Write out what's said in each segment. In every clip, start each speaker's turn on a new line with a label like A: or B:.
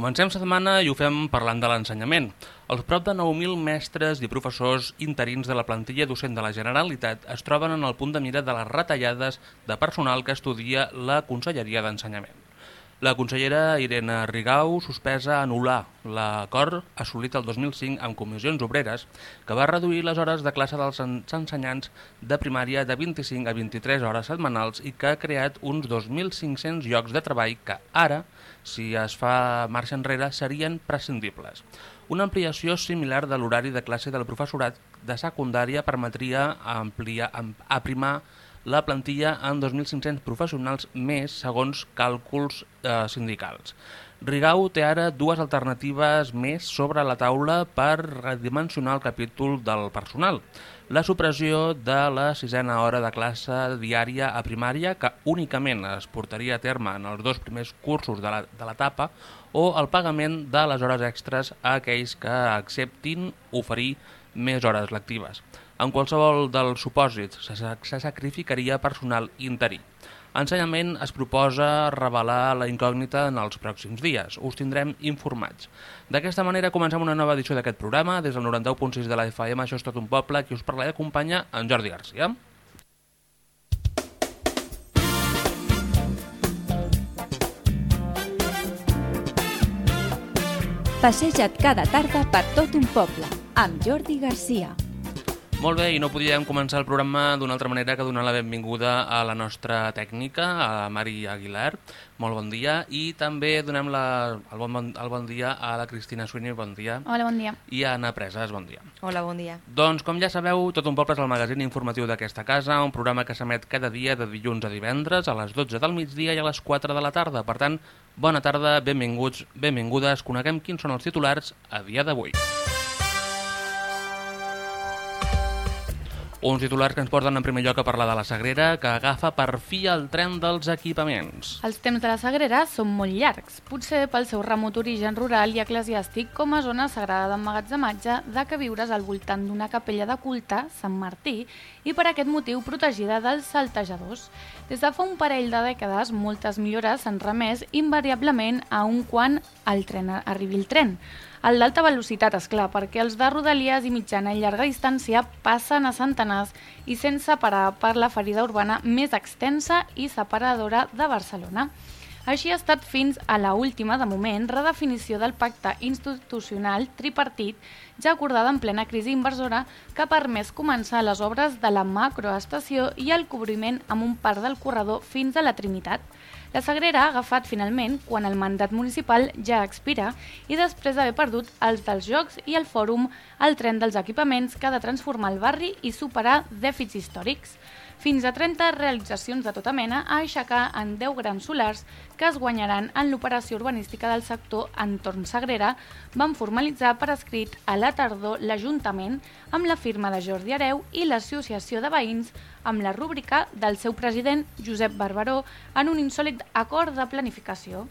A: Comencem setmana i ho fem parlant de l'ensenyament. Els prop de 9.000 mestres i professors interins de la plantilla docent de la Generalitat es troben en el punt de mira de les retallades de personal que estudia la Conselleria d'Ensenyament. La consellera Irene Rigau sospesa anul·lar l'acord assolit el 2005 amb comissions obreres que va reduir les hores de classe dels ensenyants de primària de 25 a 23 hores setmanals i que ha creat uns 2.500 llocs de treball que ara, si es fa marxa enrere, serien prescindibles. Una ampliació similar de l'horari de classe del professorat de secundària permetria ampliar, aprimar la plantilla en 2.500 professionals més segons càlculs eh, sindicals. Rigau té ara dues alternatives més sobre la taula per redimensionar el capítol del personal. La supressió de la sisena hora de classe diària a primària, que únicament es portaria a terme en els dos primers cursos de l'etapa, o el pagament de les hores extres a aquells que acceptin oferir més hores lectives. En qualsevol dels supòsits se sacrificaria personal interí. Ensenyament es proposa revelar la incògnita en els pròxims dies. Us tindrem informats. D'aquesta manera comencem una nova edició d'aquest programa. Des del 91.6 de la FM, això és tot un poble, qui us parla i acompanya en Jordi Garcia.
B: Passeja't cada tarda per tot un poble, amb Jordi Garcia.
A: Molt bé, i no podíem començar el programa d'una altra manera que donar la benvinguda a la nostra tècnica, a Mari Aguilar. Molt bon dia. I també donem la, el, bon, el bon dia a la Cristina Suini, bon dia.
C: Hola, bon dia.
A: I a Anna Preses, bon dia.
D: Hola, bon dia.
A: Doncs, com ja sabeu, Tot un poble és el magazín informatiu d'aquesta casa, un programa que s'emet cada dia de dilluns a divendres a les 12 del migdia i a les 4 de la tarda. Per tant, bona tarda, benvinguts, benvingudes, coneguem quins són els titulars a dia d'avui. Uns titulars que ens porten en primer lloc a parlar de la Sagrera, que agafa per fi el tren dels equipaments.
C: Els temps de la Sagrera són molt llargs, potser pel seu remot origen rural i eclesiàstic com a zona sagrada d'emmagatzematge de que viures al voltant d'una capella de culte, Sant Martí, i per aquest motiu protegida dels saltejadors. Des de fa un parell de dècades, moltes millores s'han remès invariablement a un quan el tren arribi el tren. El d'alta velocitat, és clar, perquè els de rodalies i mitjana i llarga distància passen a centenars i sense parar per la ferida urbana més extensa i separadora de Barcelona. Així ha estat fins a la última, de moment, redefinició del pacte institucional tripartit ja acordada en plena crisi inversora que ha permès començar les obres de la macroestació i el cobriment amb un part del corredor fins a la Trinitat. La Sagrera ha agafat finalment quan el mandat municipal ja expira i després d'haver perdut els dels jocs i el fòrum el tren dels equipaments que ha de transformar el barri i superar dèficits històrics. Fins a 30 realitzacions de tota mena a aixecar en 10 grans solars que es guanyaran en l'operació urbanística del sector entorn Sagrera van formalitzar per escrit a la tardor l'Ajuntament amb la firma de Jordi Areu i l'Associació de Veïns amb la rúbrica del seu president, Josep Barberó, en un insòlid acord de planificació.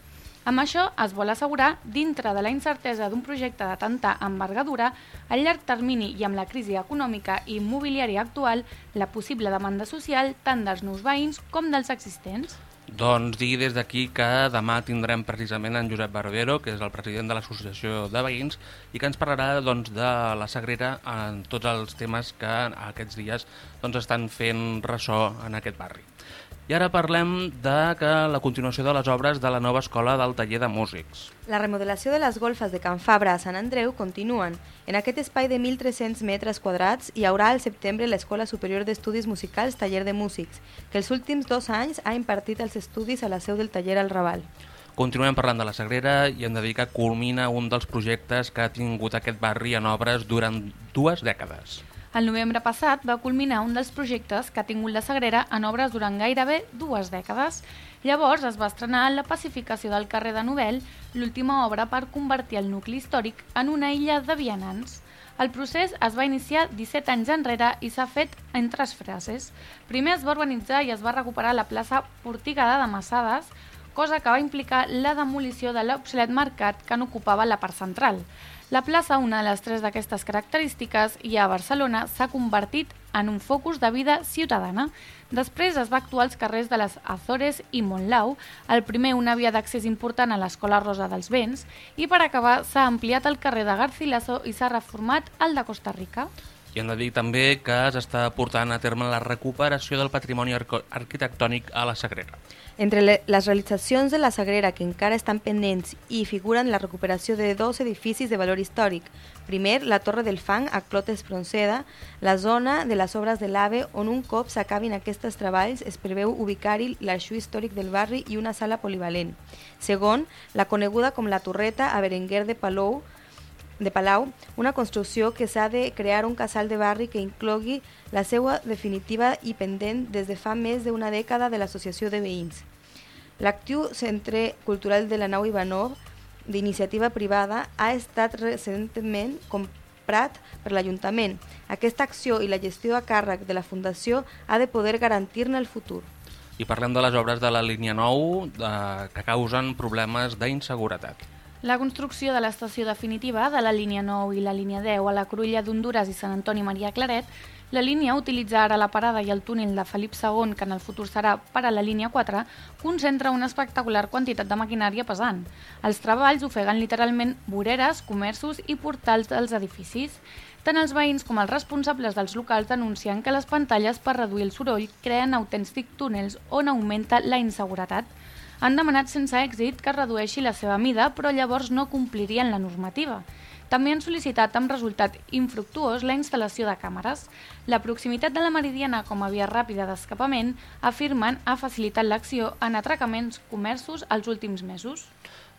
C: Amb això es vol assegurar, dintre de la incertesa d'un projecte de tanta envergadura, a llarg termini i amb la crisi econòmica i immobiliària actual, la possible demanda social tant dels nous veïns com dels existents.
A: Doncs dir des d'aquí que demà tindrem precisament en Josep Barbero, que és el president de l'Associació de Veïns, i que ens parlarà doncs, de la Sagrera en tots els temes que aquests dies doncs, estan fent ressò en aquest barri. I ara parlem de que la continuació de les obres de la nova escola del taller de músics.
D: La remodelació de les golfes de Can Fabra a Sant Andreu continuen. En aquest espai de 1.300 metres quadrats hi haurà al setembre l'Escola Superior d'Estudis Musicals Taller de Músics, que els últims dos anys ha impartit els estudis a la seu del taller al Raval.
A: Continuem parlant de la Sagrera i hem de dir que culmina un dels projectes que ha tingut aquest barri en obres durant dues dècades.
C: El novembre passat va culminar un dels projectes que ha tingut la Sagrera en obres durant gairebé dues dècades. Llavors es va estrenar la pacificació del carrer de Novel, l'última obra per convertir el nucli històric en una illa de vianants. El procés es va iniciar 17 anys enrere i s'ha fet en tres frases. Primer es va urbanitzar i es va recuperar la plaça Portigada de Massades, cosa que va implicar la demolició de l'obsolet mercat que n'ocupava la part central. La plaça, una de les tres d'aquestes característiques, i a Barcelona s'ha convertit en un focus de vida ciutadana. Després es va actuar als carrers de les Azores i Montlau, el primer una via d'accés important a l'Escola Rosa dels Vents, i per acabar s'ha ampliat el carrer de Garcilaso i s'ha reformat el de Costa Rica.
A: I hem de dir també que s'està portant a terme la recuperació del patrimoni arquitectònic a la Sagrera.
D: Entre les realitzacions de la Sagrera que encara estan pendents i figuren la recuperació de dos edificis de valor històric. Primer, la Torre del Fang a Clotes Fronceda, la zona de les obres de l'AVE on un cop s'acabin aquests treballs es preveu ubicar-hi l'arxiu històric del barri i una sala polivalent. Segon, la coneguda com la Torreta a Berenguer de Palou, de Palau, una construcció que s'ha de crear un casal de barri que inclogui la seva definitiva i pendent des de fa més d'una dècada de l'Associació de Veïns. L'actiu Centre Cultural de la Nau Ivanov, d'iniciativa privada, ha estat recentment comprat per l'Ajuntament. Aquesta acció i la gestió a càrrec de la Fundació ha de poder garantir-ne el futur.
A: I parlem de les obres de la línia 9 de, que causen problemes d'inseguretat.
C: La construcció de l'estació definitiva de la línia 9 i la línia 10 a la Cruïlla d'Honduras i Sant Antoni Maria Claret, la línia utilitzar ara la parada i el túnel de Felip II, que en el futur serà per a la línia 4, concentra una espectacular quantitat de maquinària pesant. Els treballs ofeguen literalment voreres, comerços i portals dels edificis. Tant els veïns com els responsables dels locals denuncien que les pantalles per reduir el soroll creen autèntics túnels on augmenta la inseguretat han demanat sense èxit que redueixi la seva mida, però llavors no complirien la normativa. També han sol·licitat amb resultat infructuós la instal·lació de càmeres. La proximitat de la Meridiana com a via ràpida d'escapament afirmen ha facilitat l'acció en atracaments comerços els últims mesos.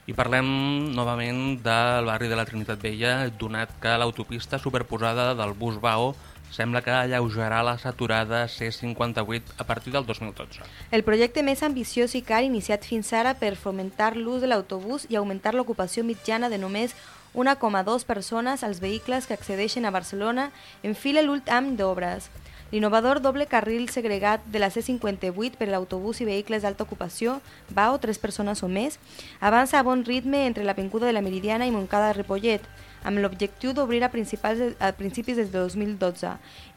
A: I parlem novament del barri de la Trinitat Vella, donat que l'autopista superposada del bus BAO sembla que alleujarà la saturada C58 a partir del 2012.
D: El projecte més ambiciós i car iniciat fins ara per fomentar l'ús de l'autobús i augmentar l'ocupació mitjana de només 1,2 persones als vehicles que accedeixen a Barcelona enfila l'últim d'obres. L'innovador doble carril segregat de la C58 per l'autobús i vehicles d'alta ocupació, va o tres persones o més, avança a bon ritme entre la Pincuda de la Meridiana i Montcada de Ripollet, amb l'objectiu d'obrir a, a principis des de 2012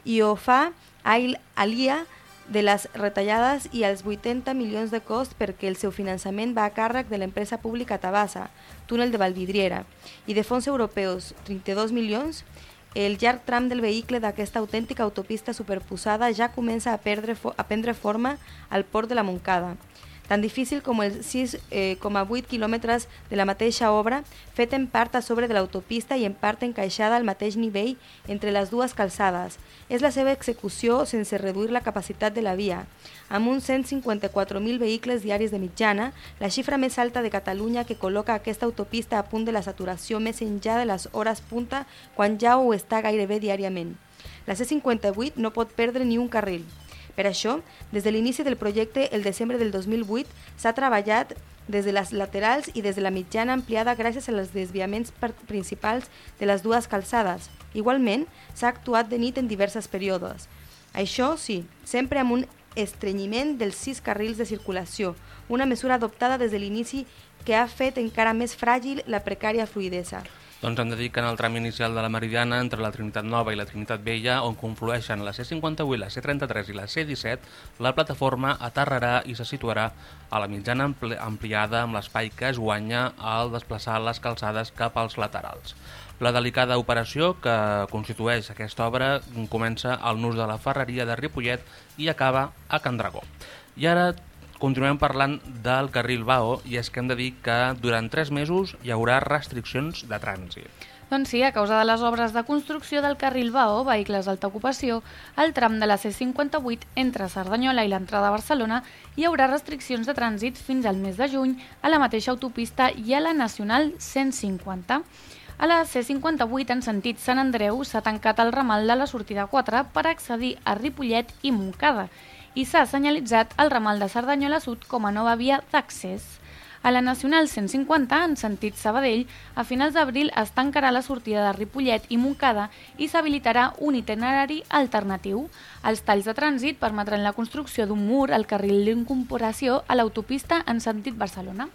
D: i ho fa a l'IA de les retallades i els 80 milions de cost perquè el seu finançament va a càrrec de l'empresa pública Tabasa, túnel de Valvidriera, i de fons europeus, 32 milions, el llarg tram del vehicle d'aquesta autèntica autopista superposada ja comença a, perdre, a prendre forma al port de la Moncada tan difícil com els 6,8 eh, quilòmetres de la mateixa obra, fet en part a sobre de l'autopista i en part encaixada al mateix nivell entre les dues calçades. És la seva execució sense reduir la capacitat de la via. Amb uns 154.000 vehicles diaris de mitjana, la xifra més alta de Catalunya que col·loca aquesta autopista a punt de la saturació més enllà de les hores punta quan ja ho està gairebé diàriament. La C58 no pot perdre ni un carril. Per això, des de l'inici del projecte, el desembre del 2008, s'ha treballat des de les laterals i des de la mitjana ampliada gràcies als desviaments principals de les dues calçades. Igualment, s'ha actuat de nit en diverses períodes. Això sí, sempre amb un estrenyiment dels sis carrils de circulació, una mesura adoptada des de l'inici que ha fet encara més fràgil la precària fluidesa.
A: Doncs en el tram inicial de la Meridiana, entre la Trinitat Nova i la Trinitat Vella, on conflueixen la C58, la C33 i la C17, la plataforma aterrarà i se situarà a la mitjana ampliada amb l'espai que es guanya al desplaçar les calçades cap als laterals. La delicada operació que constitueix aquesta obra comença al nus de la ferreria de Ripollet i acaba a Can Dragó. I ara continuem parlant del carril BAO i és que hem de dir que durant tres mesos hi haurà restriccions de trànsit.
C: Doncs sí, a causa de les obres de construcció del carril BAO, vehicles d'alta ocupació, al tram de la C58 entre Cerdanyola i l'entrada a Barcelona hi haurà restriccions de trànsit fins al mes de juny a la mateixa autopista i a la Nacional 150. A la C58, en sentit Sant Andreu, s'ha tancat el ramal de la sortida 4 per accedir a Ripollet i Montcada i s'ha senyalitzat el ramal de Cerdanyola Sud com a nova via d'accés. A la Nacional 150, en sentit Sabadell, a finals d'abril es tancarà la sortida de Ripollet i Montcada i s'habilitarà un itinerari alternatiu. Els talls de trànsit permetran la construcció d'un mur al carril d'incorporació a l'autopista en sentit Barcelona.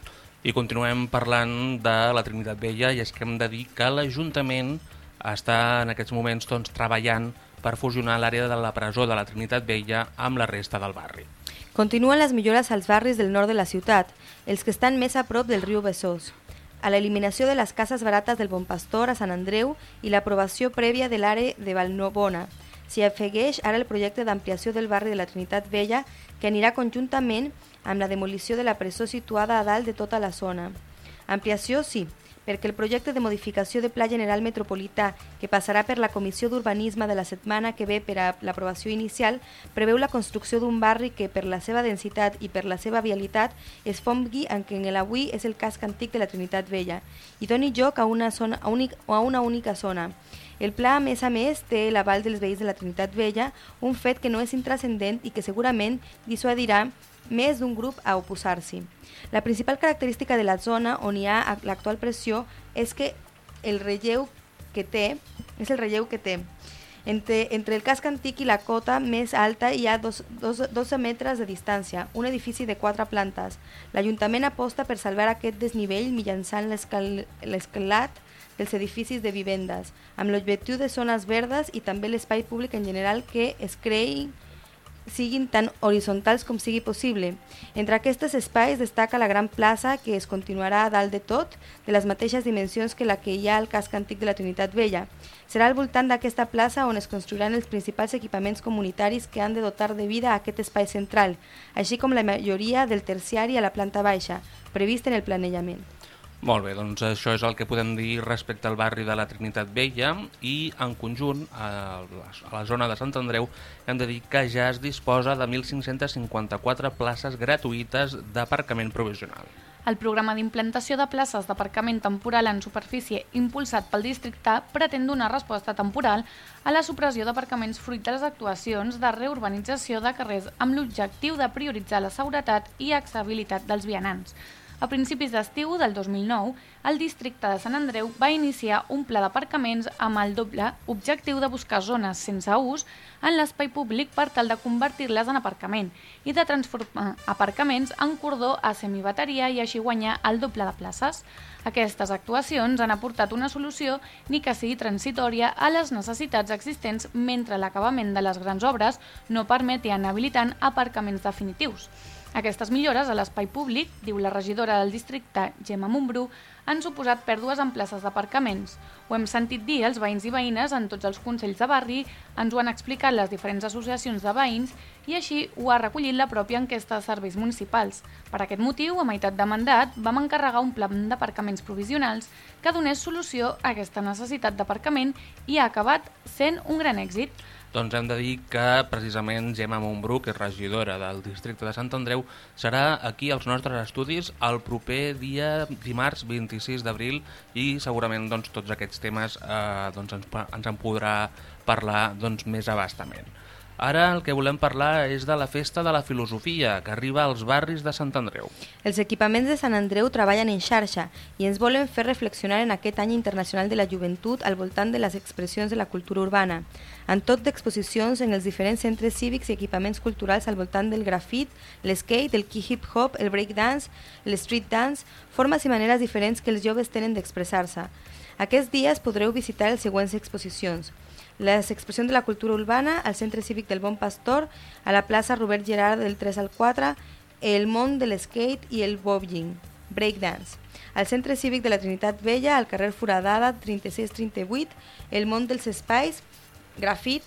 A: I continuem parlant de la Trinitat Vella i és que hem de dir que l'Ajuntament està en aquests moments doncs, treballant per fusionar l'àrea de la presó de la Trinitat Vella amb la resta del barri.
D: Continuen les millores als barris del nord de la ciutat, els que estan més a prop del riu Besòs. A l'eliminació de les cases barates del Bon Pastor a Sant Andreu i l'aprovació prèvia de l'àrea de Valnobona. S'hi afegueix ara el projecte d'ampliació del barri de la Trinitat Vella, que anirà conjuntament amb la demolició de la presó situada a dalt de tota la zona. Ampliació sí, perquè el projecte de modificació de Pla General Metropolità, que passarà per la Comissió d'Urbanisme de la setmana que ve per a l'aprovació inicial, preveu la construcció d'un barri que, per la seva densitat i per la seva vialitat, es fongui en què en l'avui és el casc antic de la Trinitat Vella i doni joc a una, zona, a, únic, a una única zona. El pla, a més a més, té l'aval dels veïns de la Trinitat Vella, un fet que no és intrascendent i que segurament dissuadirà més d'un grup a oposar-s'hi. La principal característica de la zona on hi ha l'actual pressió és que el relleu que té és el relleu que té. Entre, entre el casc antic i la cota més alta hi ha dos, dos, 12 metres de distància, un edifici de quatre plantes. L'Ajuntament aposta per salvar aquest desnivell mitjançant l'escalat dels edificis de vivendes, amb l'objectiu de zones verdes i també l'espai públic en general que es creï siguin tan horitzontals com sigui possible. Entre aquests espais destaca la gran plaça que es continuarà a dalt de tot, de les mateixes dimensions que la que hi ha al casc antic de la Trinitat Vella. Serà al voltant d'aquesta plaça on es construiran els principals equipaments comunitaris que han de dotar de vida a aquest espai central, així com la majoria del terciari a la planta baixa, previst en el planejament.
A: Molt bé, doncs això és el que podem dir respecte al barri de la Trinitat Vella i en conjunt a la zona de Sant Andreu hem de dir que ja es disposa de 1.554 places gratuïtes d'aparcament provisional.
C: El programa d'implantació de places d'aparcament temporal en superfície impulsat pel districte pretén donar resposta temporal a la supressió d'aparcaments fruit de les actuacions de reurbanització de carrers amb l'objectiu de prioritzar la seguretat i accessibilitat dels vianants. A principis d'estiu del 2009, el districte de Sant Andreu va iniciar un pla d'aparcaments amb el doble objectiu de buscar zones sense ús en l'espai públic per tal de convertir-les en aparcament i de transformar aparcaments en cordó a semibateria i així guanyar el doble de places. Aquestes actuacions han aportat una solució ni que sigui transitòria a les necessitats existents mentre l'acabament de les grans obres no permeti anar habilitant aparcaments definitius. Aquestes millores a l'espai públic, diu la regidora del districte, Gemma Montbrú, han suposat pèrdues en places d'aparcaments. Ho hem sentit dir els veïns i veïnes en tots els consells de barri, ens ho han explicat les diferents associacions de veïns i així ho ha recollit la pròpia enquesta de serveis municipals. Per aquest motiu, a meitat de mandat, vam encarregar un pla d'aparcaments provisionals que donés solució a aquesta necessitat d'aparcament i ha acabat sent un gran èxit.
A: Doncs hem de dir que precisament Gemma Montbrú, que és regidora del districte de Sant Andreu, serà aquí als nostres estudis el proper dia dimarts 26 d'abril i segurament doncs, tots aquests temes eh, doncs, ens, ens en podrà parlar doncs, més abastament. Ara el que volem parlar és de la Festa de la Filosofia, que arriba als barris de Sant Andreu.
D: Els equipaments de Sant Andreu treballen en xarxa i ens volen fer reflexionar en aquest any internacional de la joventut al voltant de les expressions de la cultura urbana, en tot d'exposicions en els diferents centres cívics i equipaments culturals al voltant del grafit, l'skate, el hip-hop, el breakdance, el street dance, formes i maneres diferents que els joves tenen d'expressar-se. Aquests dies podreu visitar les següents exposicions – les expressions de la cultura urbana al Centre Cívic del Bon Pastor, a la plaça Robert Gerard del 3 al 4, el món de l'skate i el bobbing, breakdance. Al Centre Cívic de la Trinitat Vella, al carrer Foradada 3638, el món dels espais, grafit,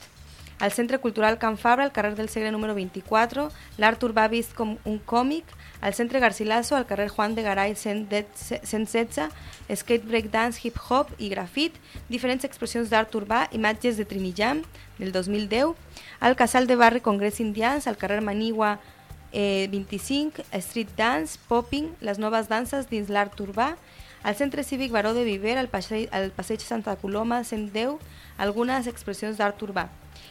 D: al Centre Cultural Can Fabra, al carrer del Segre número 24, l'art urbà vist com un còmic, al Centre Garcilaso, al carrer Juan de Garay 116, skate breakdance, hip-hop i grafit, diferents expressions d'art urbà, imatges de Trinijam del 2010, al Casal de Barri Congrés Indians, al carrer Manigua eh, 25, street dance, popping, les noves danses dins l'art urbà, al Centre Cívic Baró de Viver, al passeig, al passeig Santa Coloma 110, algunes expressions d'art urbà.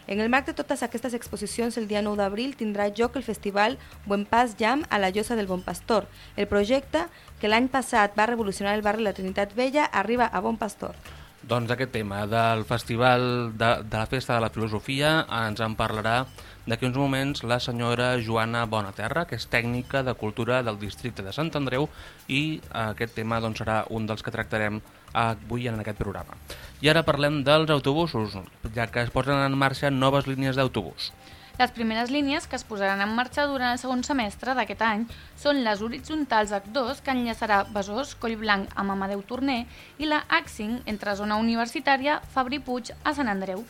D: En el marc de totes aquestes exposicions, el dia 9 d'abril tindrà lloc el festival Buen Pas Jam a la Llosa del Bon Pastor. El projecte, que l'any passat va revolucionar el barri La Trinitat Vella, arriba a Bon Pastor.
A: Doncs d'aquest tema, del Festival de, de la Festa de la Filosofia, ens en parlarà d'aquí uns moments la senyora Joana Bonaterra, que és tècnica de cultura del districte de Sant Andreu i aquest tema doncs, serà un dels que tractarem avui en aquest programa. I ara parlem dels autobusos, ja que es posen en marxa noves línies d'autobús.
C: Les primeres línies que es posaran en marxa durant el segon semestre d'aquest any són les horitzontals H2, que enllaçarà Besòs, Collblanc amb Amadeu Torner, i la H5 entre zona universitària Fabri Puig a Sant Andreu.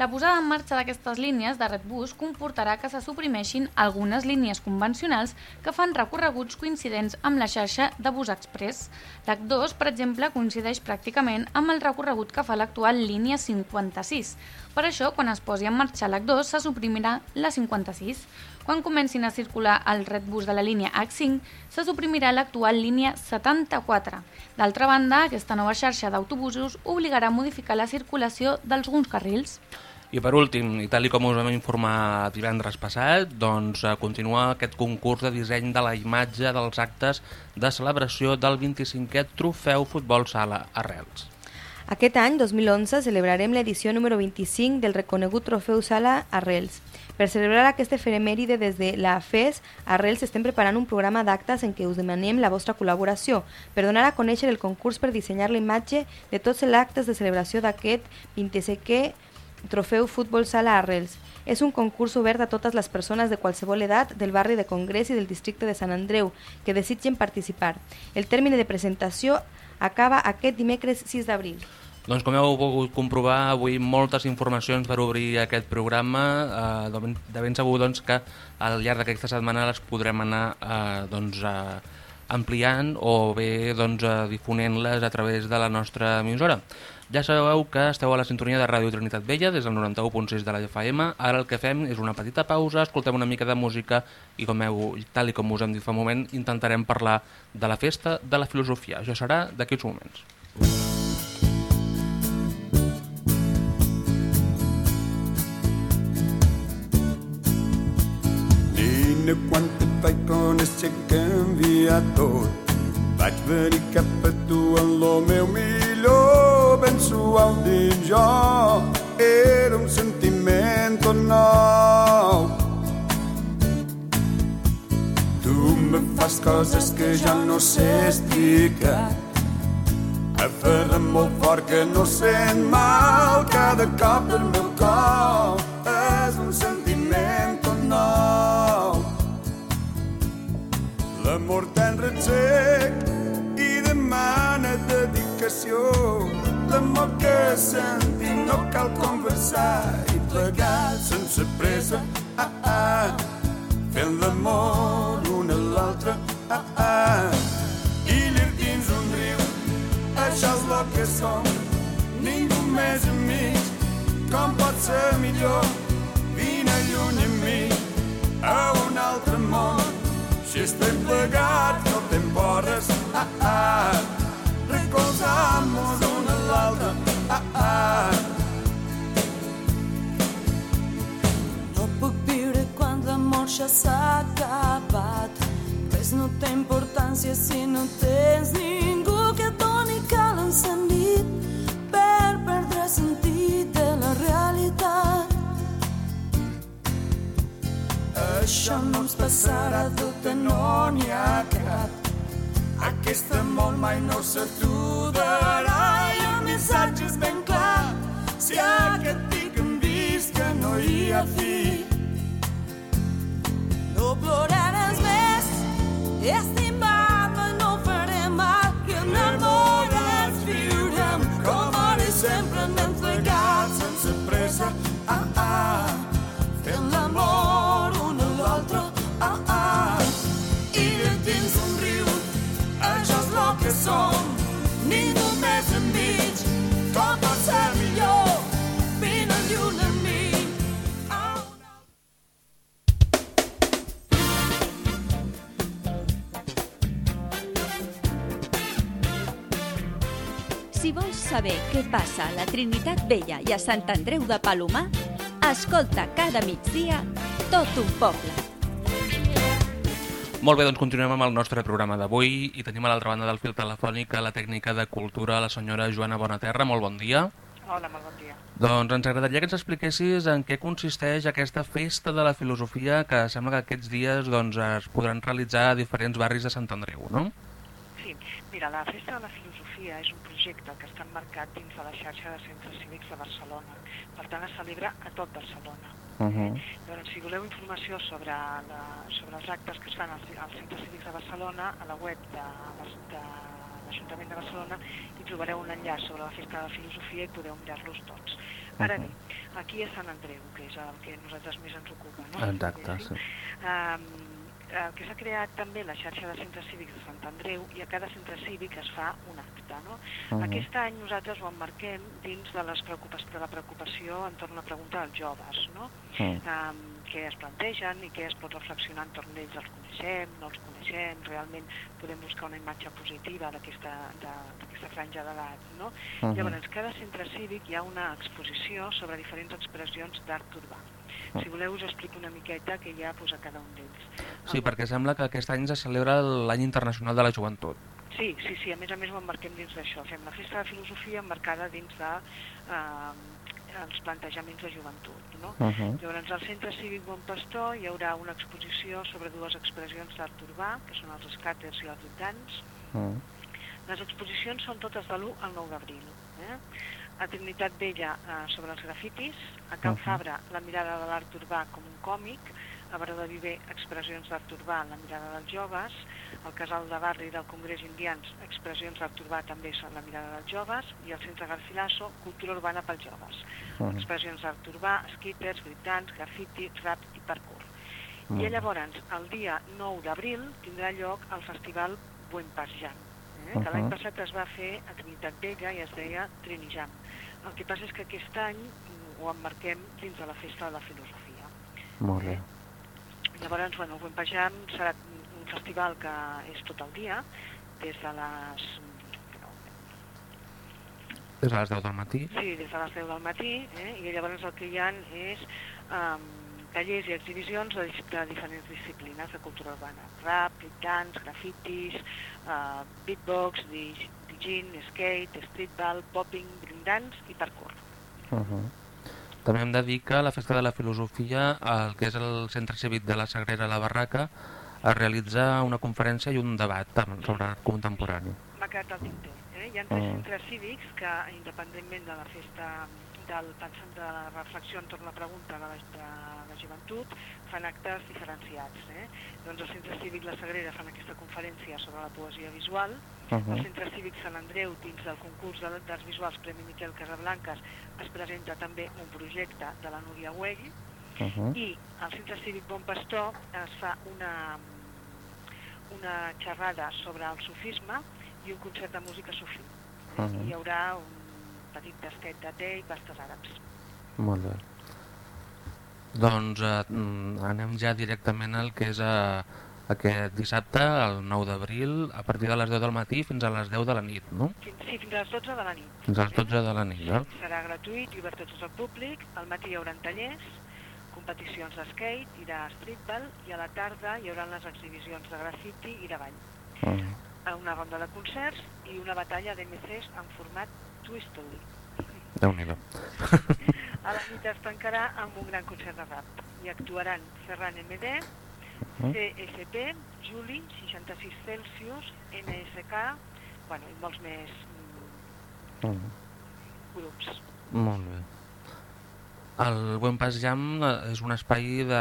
C: La posada en marxa d'aquestes línies de Redbus comportarà que se suprimeixin algunes línies convencionals que fan recorreguts coincidents amb la xarxa de bus express. L'H2, per exemple, coincideix pràcticament amb el recorregut que fa l'actual línia 56. Per això, quan es posi en marxa l'H2, se suprimirà la 56. Quan comencin a circular el Redbus de la línia H5, se suprimirà l'actual línia 74. D'altra banda, aquesta nova xarxa d'autobusos obligarà a modificar la circulació d'alguns carrils.
A: I per últim, i tal com us vam informar divendres passat, doncs eh, continua aquest concurs de disseny de la imatge dels actes de celebració del 25è Trofeu Futbol Sala Arrels.
D: Aquest any, 2011, celebrarem l'edició número 25 del reconegut Trofeu Sala Arrels. Per celebrar aquest efemèride des de la FES, Arrels estem preparant un programa d'actes en què us demanem la vostra col·laboració per donar a conèixer el concurs per dissenyar la imatge de tots els actes de celebració d'aquest 25è Trofeu Futbol Sala Arrels. És un concurs obert a totes les persones de qualsevol edat del barri de Congrés i del districte de Sant Andreu que desitgen participar. El termini de presentació acaba aquest dimecres 6 d'abril.
A: Doncs com heu pogut comprovar, avui moltes informacions per obrir aquest programa. Eh, de, ben, segur doncs, que al llarg d'aquesta setmana les podrem anar eh, doncs, eh, ampliant o bé doncs, eh, difonent-les a través de la nostra emissora. Ja sabeu que esteu a la sintonia de Ràdio Trinitat Vella des del 91.6 de la FM. Ara el que fem és una petita pausa, escoltem una mica de música i com heu, tal i com us hem dit fa un moment, intentarem parlar de la festa de la filosofia. Això serà d'aquí uns moments.
E: Nina, quanta fe conèixer canviar tot. Vaig venir cap a tu en lo meu millor, ben suau dins jo. Era un sentiment tot nou. Tu me fas coses que ja no sé explicar. Aferra'm molt fort que no sent mal cada cop el meu cor. És un sentiment tot nou. L'amor tan retzec i demana dedicació. L'amor que sentim no cal conversar i plegar sense pressa. Ah, ah, fent l'amor un a l'altre. Ah, ah, i llir dins un riu. Això és el que som. Ningú més amics. Com pot ser millor? Vine lluny amb mi a un altre món. Si estem plegats, no te'n porres. Ah, ah. Recolzam-nos un l'altre. Ah, ah.
F: No puc viure quan l'amor ja s'ha acabat. Res no té importància si no tens ningú que doni cal encendit per perdre sentit de la realitat. Això no ens passarà, dubte no n'hi ha cap.
E: Aquest amor mai no s'aturarà i el missatge és ben clar. Si aquest tic hem vist que no hi ha fi.
F: No ploraràs més, estimar-me no faré mal, que enamorats viurem com ara i sempre anem plegats
E: sense pressa. Ah, ah.
F: fent l'amor un a l'altre.
E: Ah, ah. I de dins un riu, això és el que som.
B: Saber què passa a la Trinitat Vella i a Sant Andreu de Palomar, escolta cada migdia tot un poble.
A: Molt bé, doncs continuem amb el nostre programa d'avui i tenim a l'altra banda del fil telefònic a la tècnica de cultura, la senyora Joana Bonaterra. Molt bon dia.
G: Hola, molt bon dia.
A: Doncs ens agradaria que ens expliquessis en què consisteix aquesta festa de la filosofia que sembla que aquests dies doncs, es podran realitzar a diferents barris de Sant Andreu, no?
G: Sí, mira, la Festa de la Filosofia és un projecte que està emmarcat dins de la xarxa de centres cívics de Barcelona. Per tant, es celebra a tot Barcelona.
A: Uh -huh.
G: Llavors, si voleu informació sobre, la, sobre els actes que es fan als, als centres cívics de Barcelona, a la web de, de l'Ajuntament de Barcelona hi trobareu un enllaç sobre la Festa de la Filosofia i podeu mirar-los tots. Ara bé, aquí a Sant Andreu, que és el que nosaltres més ens ocupa, no?
A: Exacte, sí.
G: Um, el que s'ha creat també la xarxa de centres cívics de Sant Andreu i a cada centre cívic es fa un acte. No? Uh -huh. Aquest any nosaltres ho emmarquem dins de, les preocupacions, de la preocupació entorn a la pregunta dels joves, no? Uh -huh. um, què es plantegen i què es pot reflexionar entorn d'ells, els coneixem, no els coneixem, realment podem buscar una imatge positiva d'aquesta franja d'edat. No? Uh -huh. Llavors, cada centre cívic hi ha una exposició sobre diferents expressions d'art urbà. Si voleu us explico una miqueta que hi ha pues, a cada un d'ells.
A: Sí, perquè sembla que aquest any se celebra l'any internacional de la joventut.
G: Sí, sí, sí, a més a més ho emmarquem dins d'això. Fem la festa de filosofia emmarcada dins de eh, els plantejaments de joventut. No?
A: Uh -huh.
G: Llavors, al Centre Cívic Bon Pastor hi haurà una exposició sobre dues expressions d'art urbà, que són els escàters i els voltants.
A: Uh -huh.
G: Les exposicions són totes de l'1 al 9 d'abril. Eh? A Trinitat Vella eh, sobre els grafitis, a Can
A: Uh-huh.
G: Fabra la mirada de l'art urbà com un còmic, a Baró de Viver expressions d'art urbà la mirada dels joves, al Casal de Barri del Congrés Indians expressions d'art urbà també són la mirada dels joves i al Centre Garcilaso cultura urbana pels joves.
A: Uh-huh.
G: Expressions d'art urbà, skippers, gritants, grafiti, rap i parkour.
A: Molt
G: I
A: bé.
G: llavors, el dia 9 d'abril tindrà lloc el festival Buen Pas Jam, eh? que l'any passat es va fer a Trinitat Vella i es deia Trinijam. El que passa és que aquest any mm, ho emmarquem dins de la festa de la filosofia.
A: Molt bé.
G: Llavors, bueno, el Buen Pas Jam serà un festival que és tot el dia, des de les
A: Des de les 10 del matí.
G: Sí, des de les 10 del matí, eh? i llavors el que hi ha és um, tallers i exhibicions de, de diferents disciplines de cultura urbana. Rap, dance, grafitis, uh, beatbox, dig- digin, skate, streetball, popping, dance i parkour.
A: Uh -huh. També hem de dir que a la Festa de la Filosofia, el que és el Centre Cívic de la Sagrera La Barraca, es realitza una conferència i un debat sobre art contemporani.
G: M'ha quedat al tinter. Eh? Hi ha tres
A: Mm.
G: centres cívics que, independentment de la festa del pensant de la reflexió entorn a la pregunta de la, de la joventut, fan actes diferenciats. Eh? Doncs el Centre Cívic La Sagrera fan aquesta conferència sobre la poesia visual,
A: Uh
G: El
A: -huh.
G: Centre Cívic Sant Andreu, dins del concurs de, d'arts visuals Premi Miquel Casablanques, es presenta també un projecte de la Núria Güell
A: Uh -huh.
G: i al Centre Cívic Bon Pastor es fa una, una xerrada sobre el sufisme i un concert de música sufí.
A: Uh -huh.
G: Hi haurà un petit tastet de té i pastes àrabs.
A: Molt bé. Doncs eh, mm, anem ja directament al que és eh, aquest dissabte, el 9 d'abril, a partir de les 10 del matí fins a les 10 de la nit, no?
G: Fins, sí, fins a les 12 de la nit.
A: Fins a les 12 de la nit, eh?
G: Serà gratuït i obert a el públic. Al matí hi haurà tallers, competicions de skate i de streetball i a la tarda hi haurà les exhibicions de grafiti i de ball.
A: Uh -huh.
G: A una ronda de concerts i una batalla d'MCs en format Twistly.
A: Déu-n'hi-do.
G: A la nit es tancarà amb un gran concert de rap. Hi actuaran Ferran MD,
A: Mhm.
G: CSP, Juli, 66 Celsius, NSK, bueno, i molts més mm,
A: -huh.
G: grups.
A: Molt bé. El Buen Pas Jam eh, és un espai de...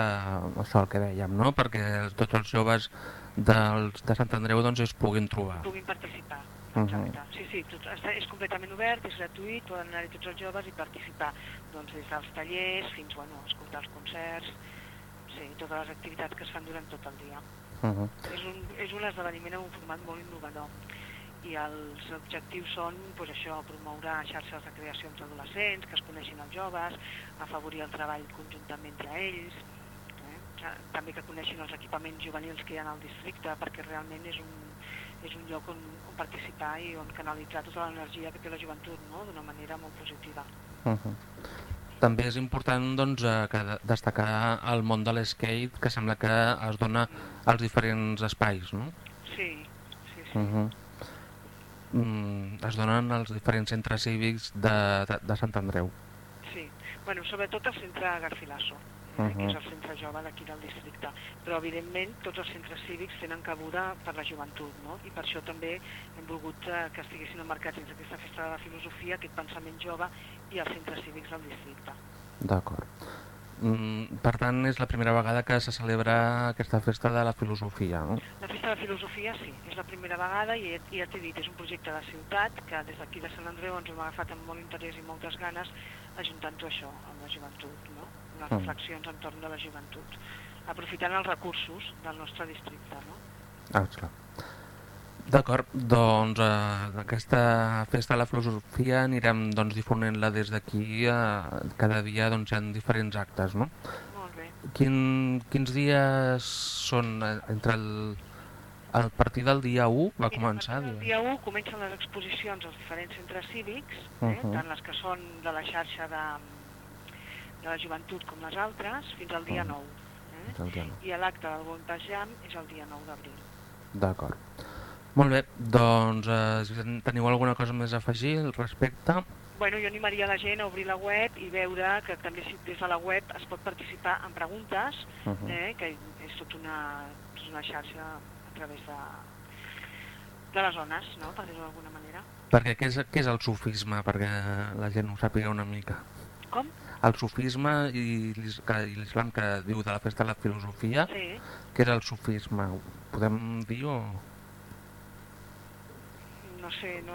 A: això el que dèiem, no? Perquè tots els joves dels, de Sant Andreu doncs, es puguin trobar.
G: puguin participar. Exacte. Sí, sí, tot, està, és completament obert, és gratuït, poden anar-hi tots els joves i participar doncs, des dels tallers fins bueno, a escoltar els concerts, sí, totes les activitats que es fan durant tot el dia.
A: Uh -huh.
G: És un, és un esdeveniment en un format molt innovador i els objectius són pues, això, promoure xarxes de creació entre adolescents, que es coneixin els joves, afavorir el treball conjuntament entre ells? Eh, també que coneixin els equipaments juvenils que hi ha al districte, perquè realment és un, és un lloc on, on participar i on canalitzar tota l'energia que té la joventut no? d'una manera molt positiva.
A: Uh -huh. També és important doncs, eh, que de- destacar el món de l'skate, que sembla que es dona als diferents espais, no?
G: Sí, sí, sí.
A: Uh -huh. mm, es donen als diferents centres cívics de, de, de Sant Andreu.
G: Sí, bueno, sobretot el centre Garcilaso, eh,
A: Mhm.
G: que és el centre jove d'aquí del districte. Però, evidentment, tots els centres cívics tenen cabuda per la joventut, no? I per això també hem volgut eh, que estiguessin emmarcats dins aquesta festa de la filosofia, aquest pensament jove i els centres cívics del districte.
A: D'acord. Mm, per tant, és la primera vegada que se celebra aquesta festa de la filosofia, no?
G: La festa de la filosofia, sí, és la primera vegada i, ja t'he dit, és un projecte de ciutat que des d'aquí de Sant Andreu ens hem agafat amb molt interès i moltes ganes ajuntant-ho això amb la joventut, no? Les
A: Mm.
G: reflexions entorn de la joventut, aprofitant els recursos del nostre districte, no?
A: Ah, clar. D'acord, doncs eh, aquesta festa de la filosofia anirem doncs, difonent-la des d'aquí, eh, cada dia doncs, hi ha diferents actes, no?
G: Molt bé.
A: Quin, quins dies són eh, entre el, a partir del dia 1 va començar? diguem?
G: dia 1 comencen les exposicions als diferents centres cívics, eh?
A: Mhm.
G: tant les que són de la xarxa de, de la joventut com les altres, fins al dia
A: Mhm.
G: 9. Eh?
A: Fins al dia nou.
G: I l'acte del Bon Pajam és el dia 9 d'abril.
A: D'acord. Molt bé, doncs eh, teniu alguna cosa més a afegir al respecte?
G: Bueno, jo animaria la gent a obrir la web i veure que també si des de la web es pot participar en preguntes,
A: Uh -huh.
G: eh, que és tot una, és una xarxa a través de, de les zones, no? per dir-ho d'alguna manera.
A: Perquè què és, què és el sufisme, perquè la gent ho sàpiga una mica?
G: Com?
A: El sufisme i l'is- que- i l'islam que diu de la festa de la filosofia,
G: Sí.
A: què és el sufisme? Ho podem dir o...?
G: No sé, no,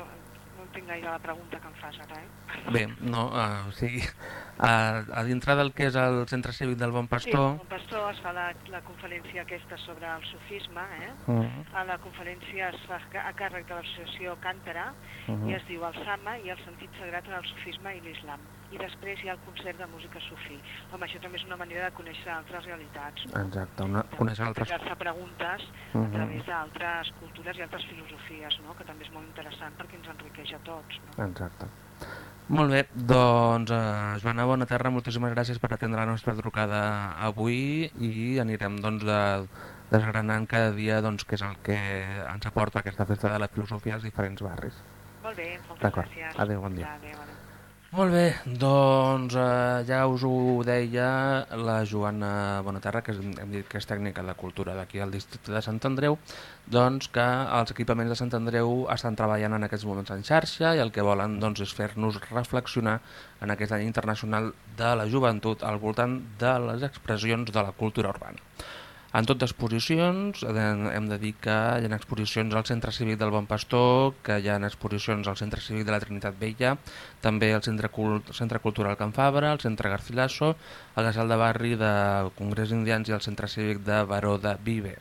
G: no entenc gaire la pregunta que em fas ara, eh?
A: Bé, no, uh, o sigui, a, a dintre del que és el centre cívic del Bon
G: Sí,
A: Pastor,
G: el pastor es fa la, la conferència aquesta sobre el sufisme, eh?
A: uh,
G: A la conferència es fa a càrrec de l'associació Càntara
A: uh,
G: i es diu el Sama i el sentit sagrat en el sufisme i l'islam. I després hi ha el concert de música sufí. Home, això també és una manera de conèixer altres realitats. No?
A: exacte, una, conèixer altres...
G: Fer-se preguntes
A: Uh
G: a través d'altres cultures i altres filosofies, no? que també és molt interessant perquè ens enriqueix a tots. No?
A: Exacte. Molt bé, doncs eh, Joana Bonaterra, moltíssimes gràcies per atendre la nostra trucada avui i anirem doncs, de, desgranant cada dia doncs, què és el que ens aporta aquesta festa de la filosofia als diferents barris.
G: Molt bé, moltes gràcies.
A: Adéu, bon dia.
G: Adéu, adéu.
A: Molt bé, doncs eh, ja us ho deia la Joana Bonaterra, que és, hem dit que és tècnica de cultura d'aquí al districte de Sant Andreu, doncs que els equipaments de Sant Andreu estan treballant en aquests moments en xarxa i el que volen doncs, és fer-nos reflexionar en aquest any internacional de la joventut al voltant de les expressions de la cultura urbana. En tot d'exposicions, eh, hem de dir que hi ha exposicions al Centre Cívic del Bon Pastor, que hi ha exposicions al Centre Cívic de la Trinitat Vella, també al Centre, Cult Centre Cultural Can Fabra, al Centre Garcilaso, al Casal de Barri de Congrés Indians i al Centre Cívic de Baró de Vive.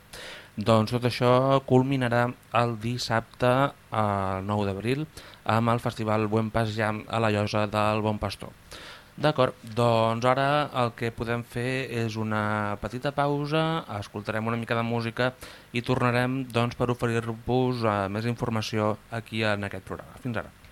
A: Doncs tot això culminarà el dissabte, el 9 d'abril, amb el Festival Buen Pas Jam a la Llosa del Bon Pastor. D'acord, doncs ara el que podem fer és una petita pausa, escoltarem una mica de música i tornarem doncs, per oferir-vos uh, més informació aquí en aquest programa. Fins ara.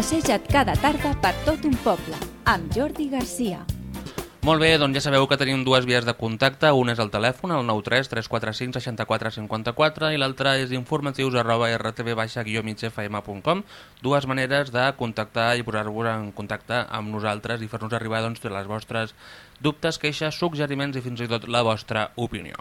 B: Passeja't cada tarda per tot un poble, amb Jordi Garcia.
A: Molt bé, doncs ja sabeu que tenim dues vies de contacte. Una és el telèfon, el 93 345 64 54 i l'altra és informatius arroba rtv-migfm.com Dues maneres de contactar i posar-vos en contacte amb nosaltres i fer-nos arribar doncs, les vostres dubtes, queixes, suggeriments i fins i tot la vostra opinió.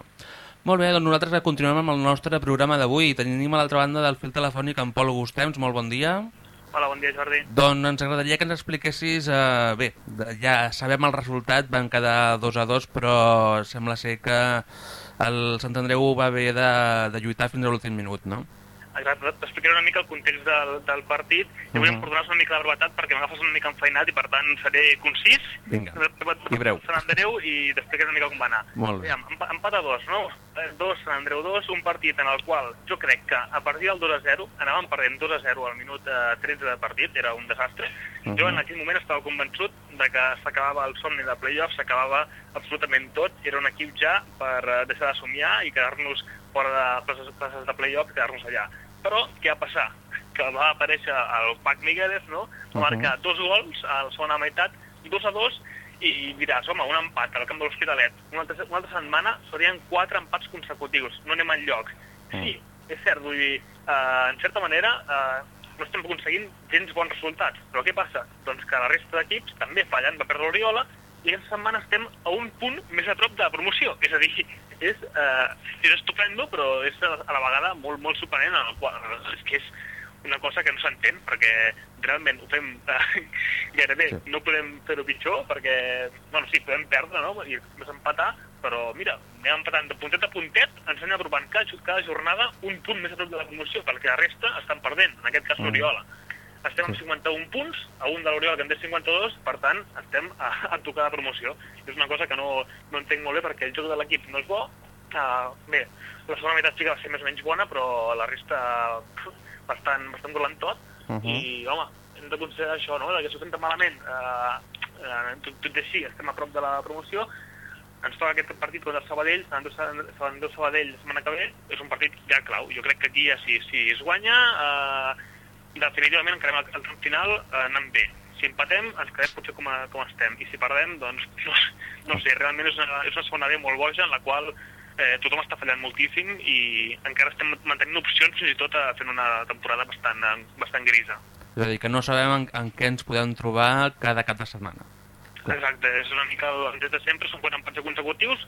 A: Molt bé, doncs nosaltres continuem amb el nostre programa d'avui. Tenim a l'altra banda del fil telefònic en Pol Gustems. Molt bon dia.
H: Hola, bon dia, Jordi.
A: Doncs ens agradaria que ens expliquessis... Eh, bé, ja sabem el resultat, van quedar 2 a 2, però sembla ser que el Sant Andreu va haver de, de lluitar fins a l'últim minut, no?
H: T'explicaré una mica el context del, del partit i uh -huh. vull emportar una mica de brevetat perquè m'agafes una mica enfeinat i per tant seré concís.
A: Vinga, i breu.
H: Sant Andreu i t'explicaré una mica com va anar.
A: Molt bé.
H: Empat, empat a dos, no? Eh, Dos, Sant Andreu 2, un partit en el qual jo crec que a partir del 2 a 0, anàvem perdent 2 a 0 al minut eh, 13 de partit, era un desastre. Uh -huh. Jo en aquell moment estava convençut de que s'acabava el somni de playoff, s'acabava absolutament tot, era un equip ja per eh, deixar de somiar i quedar-nos fora de places, places de playoff i quedar-nos allà. Però què va passar? Que va aparèixer el Pac Migueles, no? Va marcar dos gols a la segona meitat, 2 a 2, i diràs, home, un empat al camp de l'Hospitalet. Una, altra, una altra setmana serien quatre empats consecutius, no anem enlloc. Sí, és cert, vull dir, eh, en certa manera eh, no estem aconseguint gens bons resultats. Però què passa? Doncs que la resta d'equips també fallen, va perdre l'Oriola, i aquesta setmana estem a un punt més a prop de la promoció. És a dir, és, eh, és estupendo, però és a la vegada molt, molt sorprenent. En el qual, és que és una cosa que no s'entén, perquè realment ho fem eh, gairebé,
A: Sí.
H: no podem fer-ho pitjor, perquè, bueno, sí, podem perdre, no?, i després empatar, però mira, anem empatant de puntet a puntet, ens anem apropant cada, cada jornada un punt més a prop de la promoció, perquè la resta estan perdent, en aquest cas
A: Mm.
H: Estem amb 51 punts, a un de l'Oriola que en té 52, per tant, estem a, a tocar la promoció. És una cosa que no, no entenc molt bé perquè el joc de l'equip no és bo. Uh, bé, la segona meitat sí que va ser més o menys bona, però la resta bastant, bastant dolent tot.
A: Uh -huh.
H: I, home, hem de considerar això, no?, que si ho fem tan malament, uh, uh, tot, tot i així, estem a prop de la promoció, ens toca aquest partit contra el Sabadell, Sant Andreu, Sabadell la setmana que ve, és un partit ja clau. Jo crec que aquí ja si, si es guanya, eh, definitivament encarem al tram final eh, anant bé. Si empatem, ens quedem potser com, a, com estem. I si perdem, doncs, no, no sé, realment és una, és una segona B molt boja en la qual eh, tothom està fallant moltíssim i encara estem mantenint opcions fins i tot a fent una temporada bastant, eh, bastant grisa.
A: És a dir, que no sabem en, en què ens podem trobar cada cap de setmana.
H: Exacte, és una mica el de sempre, són quatre empats consecutius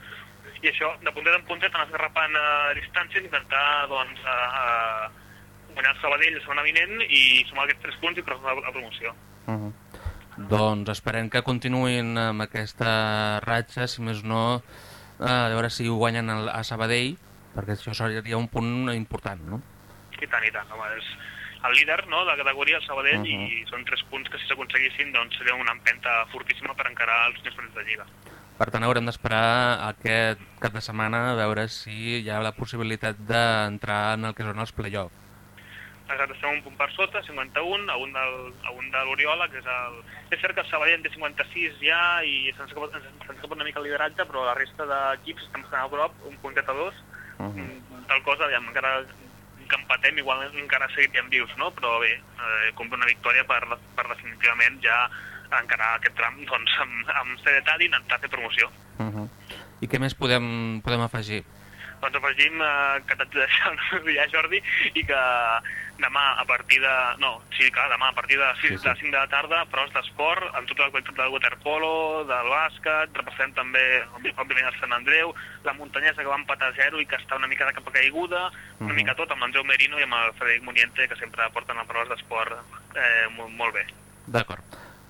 H: i això, de puntet en puntet, anar esgarrapant a distància i intentar, doncs, a, a guanyar el Sabadell la setmana vinent i sumar aquests tres punts i presentar la promoció.
A: Uh -huh. Doncs esperem que continuïn amb aquesta ratxa, si més no, eh, a veure si ho guanyen al- a Sabadell, perquè això seria un punt important, no?
H: I tant, i tant, home, és el líder no, de la categoria, el Sabadell,
A: Uh -huh.
H: i són tres punts que si s'aconseguissin doncs, seria una empenta fortíssima per encarar els partits de Lliga.
A: Per tant, haurem d'esperar aquest cap de setmana a veure si hi ha la possibilitat d'entrar en el que són els play-offs.
H: Exacte, estem un punt per sota, 51, a un, del, a un de l'Oriola, que és el... És cert que el Sabadell en té 56 ja i se'ns escapa, una mica el lideratge, però la resta d'equips estem bastant a prop, un puntet a dos,
A: Uh -huh.
H: mm, tal cosa, aviam, encara que empatem, igual encara seguiríem vius, no? Però bé, eh, compra una victòria per, per definitivament ja encarar aquest tram doncs, amb, amb seriositat i intentar fer promoció.
A: Uh -huh. I què més podem, podem afegir?
H: Doncs afegim eh, que t'haig de deixar ja, Jordi, i que demà a partir de... No, sí, clar, demà a partir de 6
A: Sí,
H: sí, de 5 de la tarda, pros d'esport, amb tota la qualitat del waterpolo, del bàsquet, repassem també, òbvi- òbviament, el Sant Andreu, la muntanyesa que va empatar a 0 i que està una mica de capa caiguda, una
A: Mhm.
H: mica tot, amb l'Andreu Merino i amb el Frederic Muniente, que sempre porten a proves d'esport eh, molt, molt bé.
A: D'acord.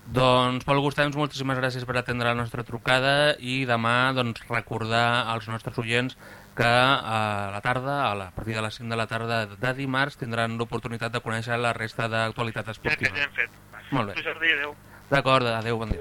A: Doncs, Pol Gustems, moltíssimes gràcies per atendre la nostra trucada i demà doncs, recordar als nostres oients que a la tarda, a la a partir de les 5 de la tarda de dimarts, tindran l'oportunitat de conèixer la resta d'actualitat
H: Ja,
A: esportiva.
H: ja hem fet.
A: Molt bé.
H: Jordi, adéu.
A: D'acord, adeu, bon dia.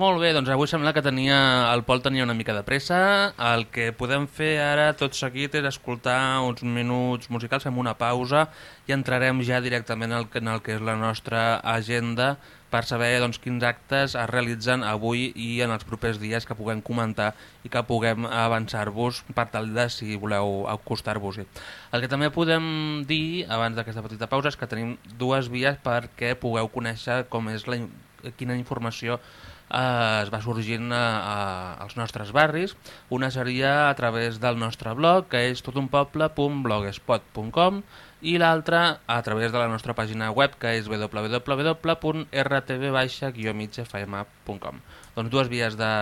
A: Molt bé, doncs avui sembla que tenia, el Pol tenia una mica de pressa. El que podem fer ara tot seguit és escoltar uns minuts musicals, fem una pausa i entrarem ja directament en el que és la nostra agenda per saber doncs, quins actes es realitzen avui i en els propers dies que puguem comentar i que puguem avançar-vos per tal de si voleu acostar-vos-hi. El que també podem dir abans d'aquesta petita pausa és que tenim dues vies perquè pugueu conèixer com és la, in- quina informació eh, es va sorgint a, a, als nostres barris. Una seria a través del nostre blog, que és totunpoble.blogspot.com i l'altra a través de la nostra pàgina web, que és www.rtv-migfm.com. Doncs dues vies de,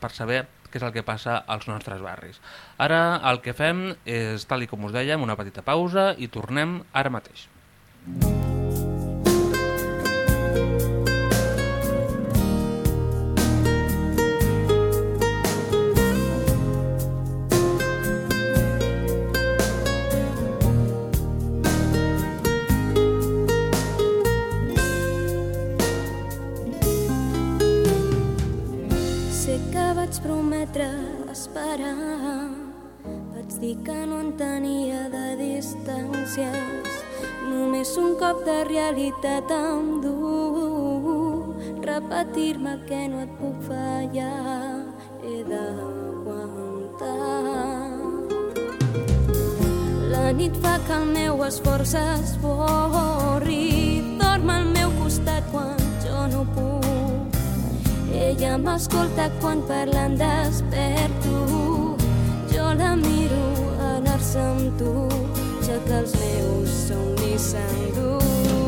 A: per saber què és el que passa als nostres barris. Ara el que fem és, tal i com us dèiem, una petita pausa i tornem ara mateix.
I: Sé esperar Vaig dir que no en tenia de distàncies. Només un cop de realitat em du Repetir-me que no et puc fallar. He d'aguantar. La nit fa que el meu esforç esborri Dorm al meu costat quan ella m'escolta quan parlen desperto. Jo la miro anar-se amb tu, ja que els meus somnis s'endú.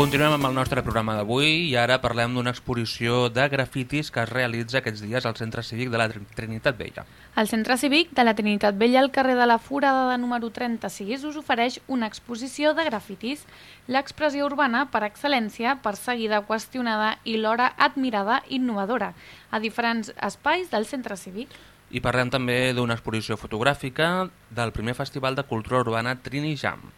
A: Continuem amb el nostre programa d'avui i ara parlem d'una exposició de grafitis que es realitza aquests dies al Centre Cívic de la Trin- Trinitat Vella.
C: El Centre Cívic de la Trinitat Vella al carrer de la Forada de número 36 us ofereix una exposició de grafitis, l'expressió urbana per excel·lència, perseguida, qüestionada i l'hora admirada i innovadora, a diferents espais del Centre Cívic.
A: I parlem també d'una exposició fotogràfica del primer Festival de Cultura Urbana Trini Jam.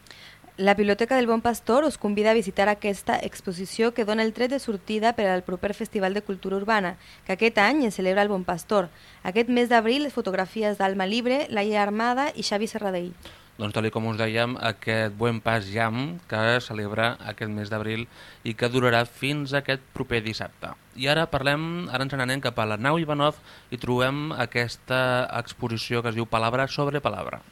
D: La Biblioteca del Bon Pastor us convida a visitar aquesta exposició que dona el tret de sortida per al proper Festival de Cultura Urbana, que aquest any es celebra el Bon Pastor. Aquest mes d'abril, les fotografies d'Alma Libre, Laia Armada i Xavi Serradell.
A: Doncs tal com us dèiem, aquest Buen Pas Jam que celebra aquest mes d'abril i que durarà fins aquest proper dissabte. I ara parlem, ara ens n'anem cap a la nau Ivanov i trobem aquesta exposició que es diu Palabra sobre Palabra.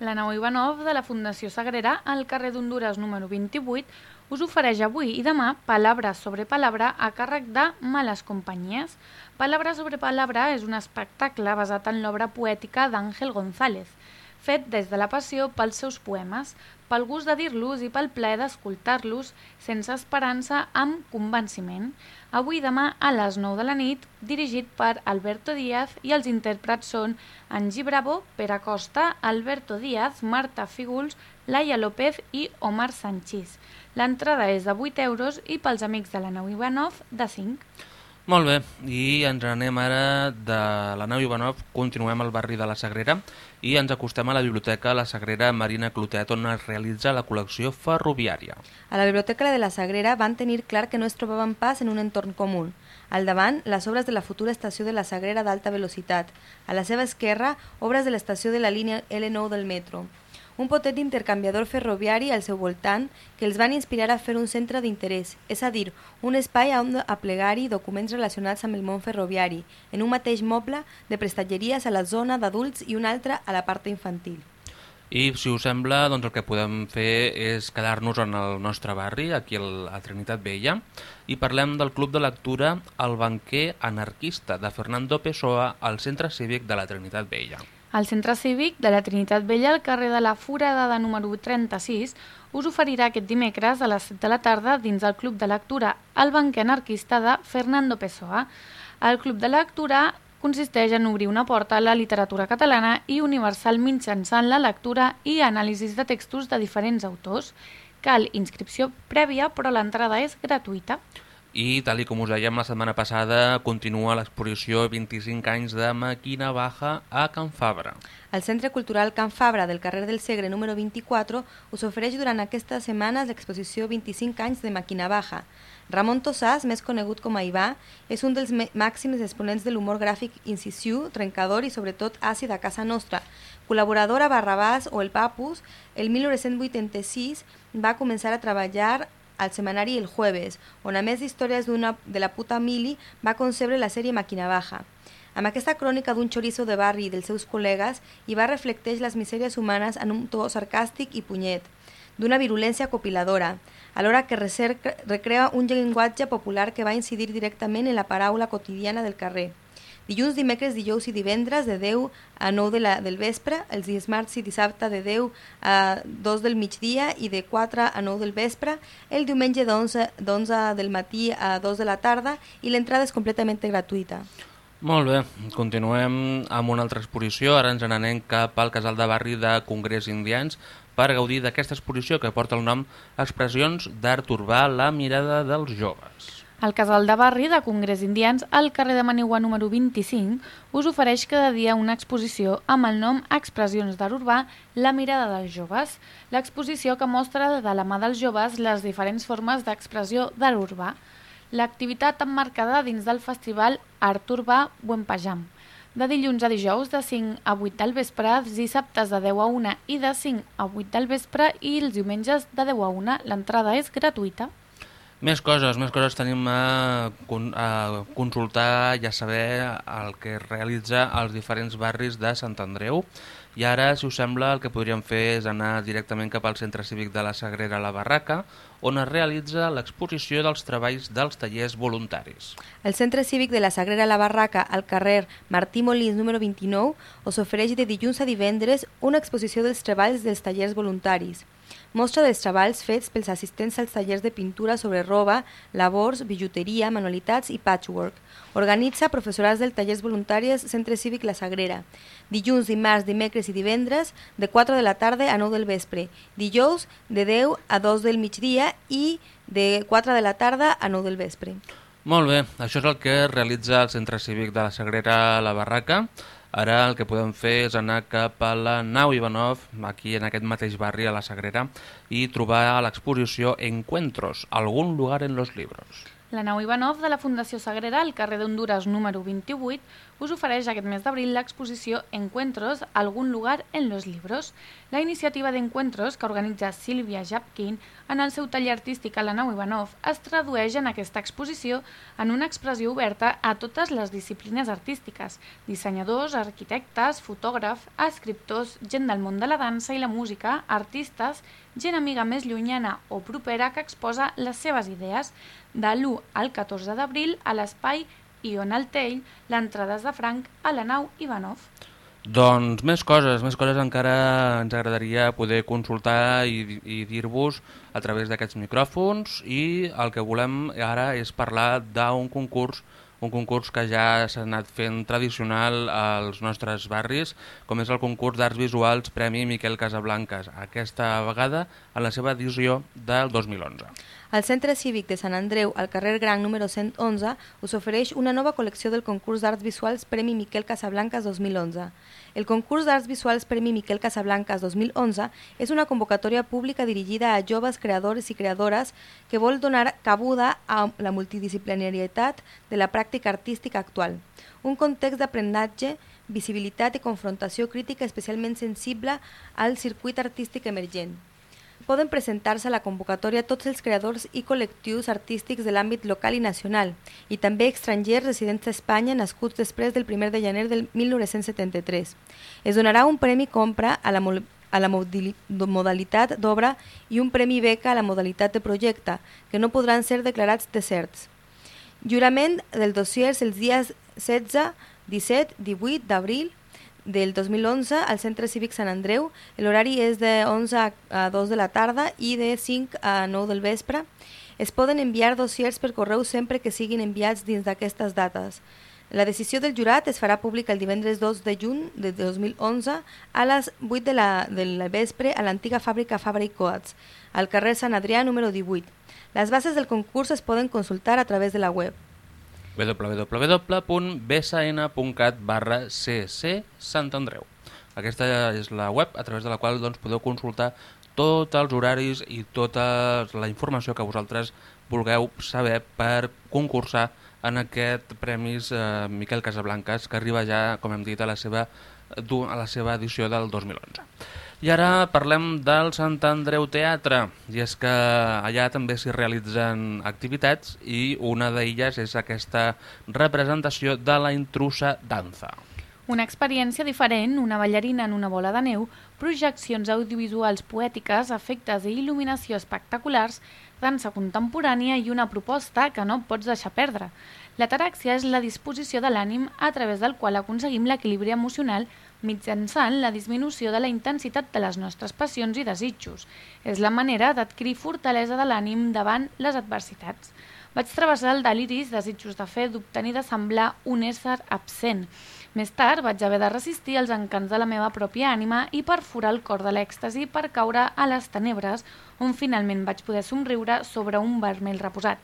C: La nau Ivanov de la Fundació Sagrera, al carrer d'Honduras número 28, us ofereix avui i demà Palabra sobre Palabra a càrrec de Males Companyies. Palabra sobre Palabra és un espectacle basat en l'obra poètica d'Àngel González, fet des de la passió pels seus poemes, pel gust de dir-los i pel plaer d'escoltar-los sense esperança amb convenciment. Avui i demà a les 9 de la nit, dirigit per Alberto Díaz i els intèrprets són Angie Bravo, Pere Costa, Alberto Díaz, Marta Fígols, Laia López i Omar Sanchís. L'entrada és de 8 euros i pels amics de la Nau Ivanov de 5.
A: Molt bé, i ens anem ara de la nau Ivanov, continuem al barri de la Sagrera i ens acostem a la biblioteca La Sagrera Marina Clotet on es realitza la col·lecció ferroviària.
D: A la biblioteca de la Sagrera van tenir clar que no es trobaven pas en un entorn comú. Al davant, les obres de la futura estació de la Sagrera d'alta velocitat. A la seva esquerra, obres de l'estació de la línia L9 del metro un potent intercanviador ferroviari al seu voltant que els van inspirar a fer un centre d'interès, és a dir, un espai on aplegar-hi documents relacionats amb el món ferroviari, en un mateix moble de prestatgeries a la zona d'adults i un altre a la part infantil.
A: I si us sembla, doncs el que podem fer és quedar-nos en el nostre barri, aquí a Trinitat Vella, i parlem del Club de Lectura El Banquer Anarquista de Fernando Pessoa al Centre Cívic de la Trinitat Vella.
C: El Centre Cívic de la Trinitat Vella, al carrer de la Foradada número 36, us oferirà aquest dimecres a les 7 de la tarda dins el Club de Lectura El banquer anarquista de Fernando Pessoa. El Club de Lectura consisteix en obrir una porta a la literatura catalana i universal mitjançant la lectura i anàlisis de textos de diferents autors. Cal inscripció prèvia, però l'entrada és gratuïta.
A: I, tal i com us dèiem la setmana passada, continua l'exposició 25 anys de Maquina Baja a Can Fabra.
D: El Centre Cultural Can Fabra del carrer del Segre número 24 us ofereix durant aquestes setmanes l'exposició 25 anys de Maquina Baja. Ramon Tossàs, més conegut com a Ivà, és un dels màxims exponents de l'humor gràfic incisiu, trencador i sobretot àcid a casa nostra. Col·laborador a Barrabàs o El Papus, el 1986 va començar a treballar al setmanari El Jueves, on a més d'històries de la puta mili va concebre la sèrie Màquina Baja. Amb aquesta crònica d'un xoriço de barri i dels seus col·legues, va reflecteix les misèries humanes en un to sarcàstic i punyet, d'una virulència copiladora, alhora que recrea un llenguatge popular que va incidir directament en la paraula quotidiana del carrer. Dilluns, dimecres, dijous i divendres de 10 a 9 de la, del vespre, els dimarts i dissabte de 10 a 2 del migdia i de 4 a 9 del vespre, el diumenge d'11 del matí a 2 de la tarda i l'entrada és completament gratuïta.
A: Molt bé, continuem amb una altra exposició. Ara ens n'anem cap al casal de barri de Congrés Indians per gaudir d'aquesta exposició que porta el nom Expressions d'art urbà, la mirada dels joves.
C: El casal de barri de Congrés Indians, al carrer de Manigua número 25, us ofereix cada dia una exposició amb el nom Expressions d'art urbà, la mirada dels joves. L'exposició que mostra de la mà dels joves les diferents formes d'expressió d'art urbà. L'activitat emmarcada dins del festival Art Urbà Buen Pajam. De dilluns a dijous de 5 a 8 del vespre, dissabtes de 10 a 1 i de 5 a 8 del vespre i els diumenges de 10 a 1. L'entrada és gratuïta.
A: Més coses, més coses tenim a, a consultar i a saber el que realitza als diferents barris de Sant Andreu. I ara, si us sembla, el que podríem fer és anar directament cap al Centre Cívic de la Sagrera La Barraca, on es realitza l'exposició dels treballs dels tallers voluntaris.
D: El Centre Cívic de la Sagrera La Barraca, al carrer Martí Molins número 29, us ofereix de dilluns a divendres una exposició dels treballs dels tallers voluntaris mostra dels treballs fets pels assistents als tallers de pintura sobre roba, labors, bijuteria, manualitats i patchwork. Organitza professorats del tallers voluntaris Centre Cívic La Sagrera. Dilluns, dimarts, dimecres i divendres de 4 de la tarda a 9 del vespre. Dijous de 10 a 2 del migdia i de 4 de la tarda a 9 del vespre.
A: Molt bé, això és el que realitza el Centre Cívic de la Sagrera La Barraca. Ara el que podem fer és anar cap a la nau Ivanov, aquí en aquest mateix barri, a la Sagrera, i trobar a l'exposició Encuentros, algun lugar en los libros.
C: La nau Ivanov de la Fundació Sagrera, al carrer d'Honduras número 28, us ofereix aquest mes d'abril l'exposició Encuentros, algún lugar en los libros. La iniciativa d'Encuentros, que organitza Sílvia Japkin en el seu taller artístic a la nau Ivanov, es tradueix en aquesta exposició en una expressió oberta a totes les disciplines artístiques, dissenyadors, arquitectes, fotògrafs, escriptors, gent del món de la dansa i la música, artistes, gent amiga més llunyana o propera que exposa les seves idees de l'1 al 14 d'abril a l'espai Ion Altell, l'entrada és de franc a la nau Ivanov.
A: Doncs més coses, més coses encara ens agradaria poder consultar i, i dir-vos a través d'aquests micròfons i el que volem ara és parlar d'un concurs un concurs que ja s'ha anat fent tradicional als nostres barris, com és el concurs d'Arts Visuals Premi Miquel Casablanques, aquesta vegada en la seva edició del 2011.
D: El Centre Cívic de Sant Andreu, al carrer Gran número 111, us ofereix una nova col·lecció del concurs d'Arts Visuals Premi Miquel Casablanques 2011. El concurs d'Arts Visuals Premi Miquel Casablanques 2011 és una convocatòria pública dirigida a joves creadors i creadores que vol donar cabuda a la multidisciplinarietat de la pràctica artística actual. Un context d'aprenentatge, visibilitat i confrontació crítica especialment sensible al circuit artístic emergent poden presentar-se a la convocatòria tots els creadors i col·lectius artístics de l'àmbit local i nacional, i també estrangers residents a Espanya nascuts després del 1 de gener del 1973. Es donarà un premi compra a la, a la modalitat d'obra i un premi beca a la modalitat de projecte, que no podran ser declarats deserts. Jurament del dossiers els dies 16, 17, 18 d'abril del 2011 al Centre Cívic Sant Andreu. L'horari és de 11 a 2 de la tarda i de 5 a 9 del vespre. Es poden enviar dossiers per correu sempre que siguin enviats dins d'aquestes dates. La decisió del jurat es farà pública el divendres 2 de juny de 2011 a les 8 de la, de la vespre a l'antiga fàbrica Fabra i Coats, al carrer Sant Adrià número 18. Les bases del concurs es poden consultar a través de la web
A: www.bsn.cat barra cc Sant Andreu. Aquesta és la web a través de la qual doncs, podeu consultar tots els horaris i tota la informació que vosaltres vulgueu saber per concursar en aquest Premis eh, Miquel Casablanques que arriba ja, com hem dit, a la seva, a la seva edició del 2011. I ara parlem del Sant Andreu Teatre, i és que allà també s'hi realitzen activitats i una d'elles és aquesta representació de la intrusa danza.
C: Una experiència diferent, una ballarina en una bola de neu, projeccions audiovisuals poètiques, efectes i il·luminació espectaculars, dansa contemporània i una proposta que no pots deixar perdre. L'ataràxia és la disposició de l'ànim a través del qual aconseguim l'equilibri emocional mitjançant la disminució de la intensitat de les nostres passions i desitjos. És la manera d'adquirir fortalesa de l'ànim davant les adversitats. Vaig travessar el deliris, desitjos de fer, d'obtenir de semblar un ésser absent. Més tard vaig haver de resistir els encants de la meva pròpia ànima i perforar el cor de l'èxtasi per caure a les tenebres, on finalment vaig poder somriure sobre un vermell reposat.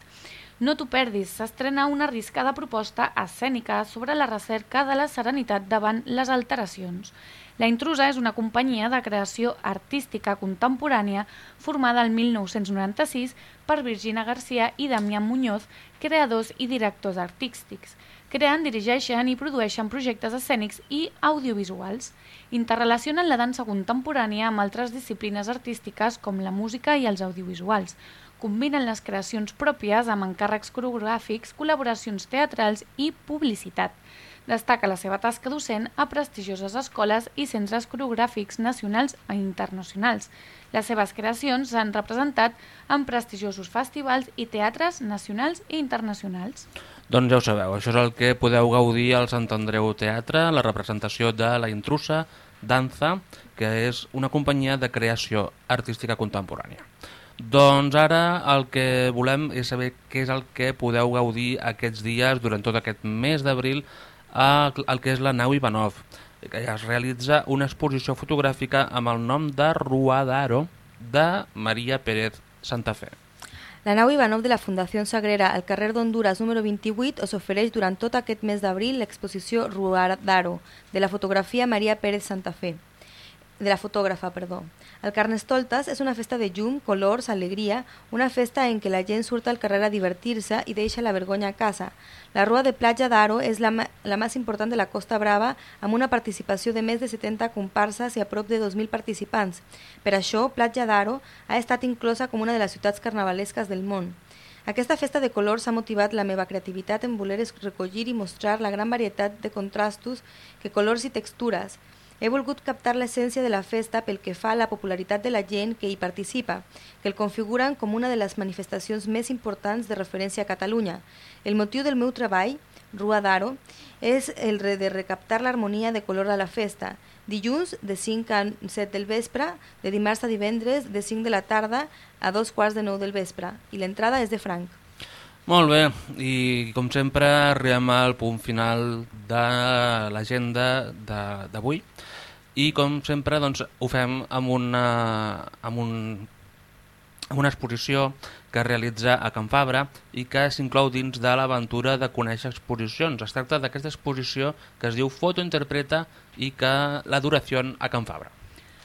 C: No t'ho perdis, s'estrena una arriscada proposta escènica sobre la recerca de la serenitat davant les alteracions. La Intrusa és una companyia de creació artística contemporània formada el 1996 per Virginia Garcia i Damián Muñoz, creadors i directors artístics. Creen, dirigeixen i produeixen projectes escènics i audiovisuals. Interrelacionen la dansa contemporània amb altres disciplines artístiques com la música i els audiovisuals combinen les creacions pròpies amb encàrrecs coreogràfics, col·laboracions teatrals i publicitat. Destaca la seva tasca docent a prestigioses escoles i centres coreogràfics nacionals i internacionals. Les seves creacions s'han representat en prestigiosos festivals i teatres nacionals i internacionals.
A: Doncs ja ho sabeu, això és el que podeu gaudir al Sant Andreu Teatre, la representació de La Intrusa Danza, que és una companyia de creació artística contemporània. Doncs ara el que volem és saber què és el que podeu gaudir aquests dies durant tot aquest mes d'abril al que és la nau Ivanov, que ja es realitza una exposició fotogràfica amb el nom de Ruadaro de Maria Pérez Santa Fe.
D: La nau Ivanov de la Fundació Sagrera al carrer d'Honduras número 28 us ofereix durant tot aquest mes d'abril l'exposició Ruadaro de la fotografia Maria Pérez Santa Fe. De la fotògrafa, perdó. El Carnestoltes és una festa de llum, colors, alegria, una festa en què la gent surt al carrer a divertir-se i deixa la vergonya a casa. La Rua de Platja d'Aro és la, la més important de la Costa Brava amb una participació de més de 70 comparses i a prop de 2.000 participants. Per això, Platja d'Aro ha estat inclosa com una de les ciutats carnavalesques del món. Aquesta festa de colors ha motivat la meva creativitat en voler recollir i mostrar la gran varietat de contrastos que colors i textures. He volgut captar l'essència de la festa pel que fa a la popularitat de la gent que hi participa, que el configuren com una de les manifestacions més importants de referència a Catalunya. El motiu del meu treball, Rua d'Aro, és el de recaptar l'harmonia de color a la festa. Dilluns, de 5 a 7 del vespre, de dimarts a divendres, de 5 de la tarda a dos quarts de 9 del vespre. I l'entrada és de franc.
A: Molt bé, i com sempre arribem al punt final de l'agenda d'avui i com sempre doncs, ho fem amb una, amb un, amb una exposició que es realitza a Can Fabra i que s'inclou dins de l'aventura de conèixer exposicions. Es tracta d'aquesta exposició que es diu Foto Interpreta i que la duració a Can Fabra.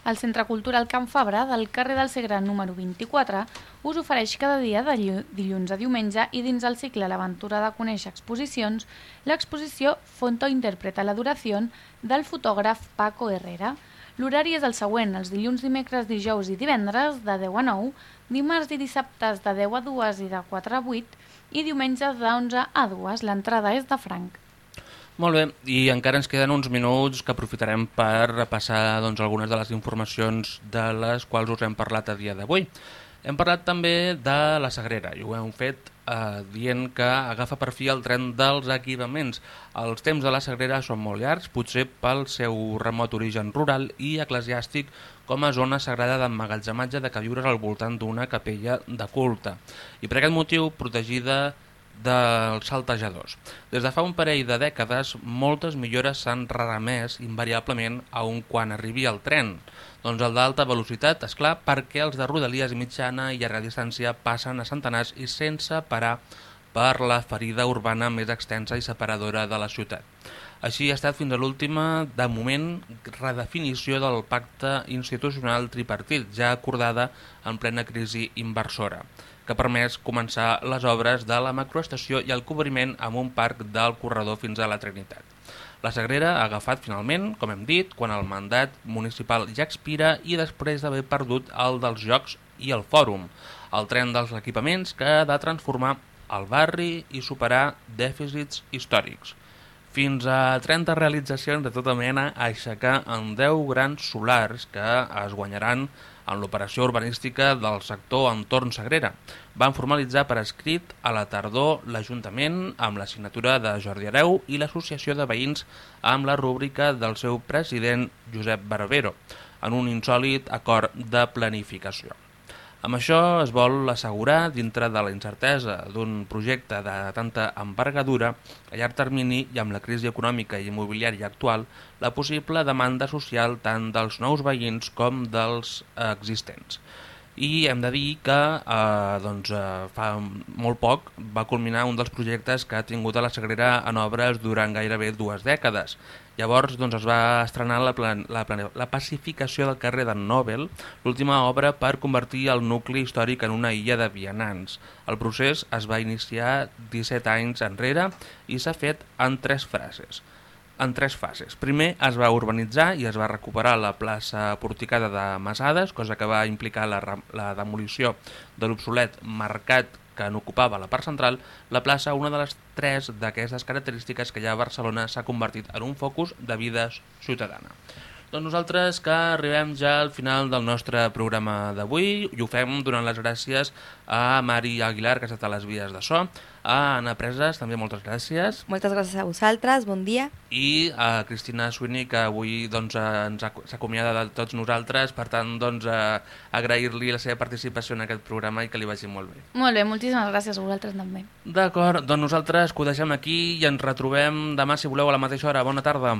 C: El Centre Cultural Can Fabra, del carrer del Segre número 24, us ofereix cada dia de llu- dilluns a diumenge i dins el cicle L'aventura de conèixer exposicions, l'exposició Fonto interpreta la duració del fotògraf Paco Herrera. L'horari és el següent, els dilluns, dimecres, dijous i divendres de 10 a 9, dimarts i dissabtes de 10 a 2 i de 4 a 8 i diumenges de 11 a 2. L'entrada és de franc.
A: Molt bé, i encara ens queden uns minuts que aprofitarem per repassar doncs, algunes de les informacions de les quals us hem parlat a dia d'avui. Hem parlat també de la Sagrera i ho hem fet eh, dient que agafa per fi el tren dels equipaments. Els temps de la Sagrera són molt llargs, potser pel seu remot origen rural i eclesiàstic com a zona sagrada d'emmagatzematge de queviures al voltant d'una capella de culte. I per aquest motiu, protegida dels saltejadors. Des de fa un parell de dècades, moltes millores s'han remès invariablement a un quan arribi el tren. Doncs el d'alta velocitat, és clar, perquè els de rodalies mitjana i llarga distància passen a centenars i sense parar per la ferida urbana més extensa i separadora de la ciutat. Així ha estat fins a l'última, de moment, redefinició del pacte institucional tripartit, ja acordada en plena crisi inversora que permès començar les obres de la macroestació i el cobriment amb un parc del corredor fins a la Trinitat. La Sagrera ha agafat finalment, com hem dit, quan el mandat municipal ja expira i després d'haver perdut el dels Jocs i el Fòrum, el tren dels equipaments que ha de transformar el barri i superar dèficits històrics. Fins a 30 realitzacions de tota mena a aixecar en 10 grans solars que es guanyaran en l'operació urbanística del sector entorn Sagrera. Van formalitzar per escrit a la tardor l'Ajuntament amb la signatura de Jordi Areu i l'Associació de Veïns amb la rúbrica del seu president Josep Barbero, en un insòlid acord de planificació. Amb això es vol assegurar, dintre de la incertesa d'un projecte de tanta envergadura, a llarg termini i amb la crisi econòmica i immobiliària actual, la possible demanda social tant dels nous veïns com dels existents. I hem de dir que eh, doncs, eh, fa molt poc va culminar un dels projectes que ha tingut a la Sagrera en obres durant gairebé dues dècades. Llavors doncs, es va estrenar la, plan, la, plan, la pacificació del carrer de Nobel, l'última obra per convertir el nucli històric en una illa de vianants. El procés es va iniciar 17 anys enrere i s'ha fet en tres frases en tres fases. Primer es va urbanitzar i es va recuperar la plaça porticada de Masades, cosa que va implicar la, la demolició de l'obsolet mercat que n'ocupava la part central, la plaça, una de les tres d'aquestes característiques que ja a Barcelona s'ha convertit en un focus de vida ciutadana. Doncs nosaltres que arribem ja al final del nostre programa d'avui i ho fem donant les gràcies a Mari Aguilar, que ha estat a les vies de so, a Anna Preses, també moltes gràcies,
D: Moltes gràcies a vosaltres, bon dia.
A: i a Cristina Sweeney, que avui doncs, ens ac- s'acomiada de tots nosaltres, per tant, doncs, agrair-li la seva participació en aquest programa i que li vagi molt bé.
C: Molt bé, moltíssimes gràcies a vosaltres també.
A: D'acord, doncs nosaltres que ho deixem aquí i ens retrobem demà, si voleu, a la mateixa hora. Bona tarda.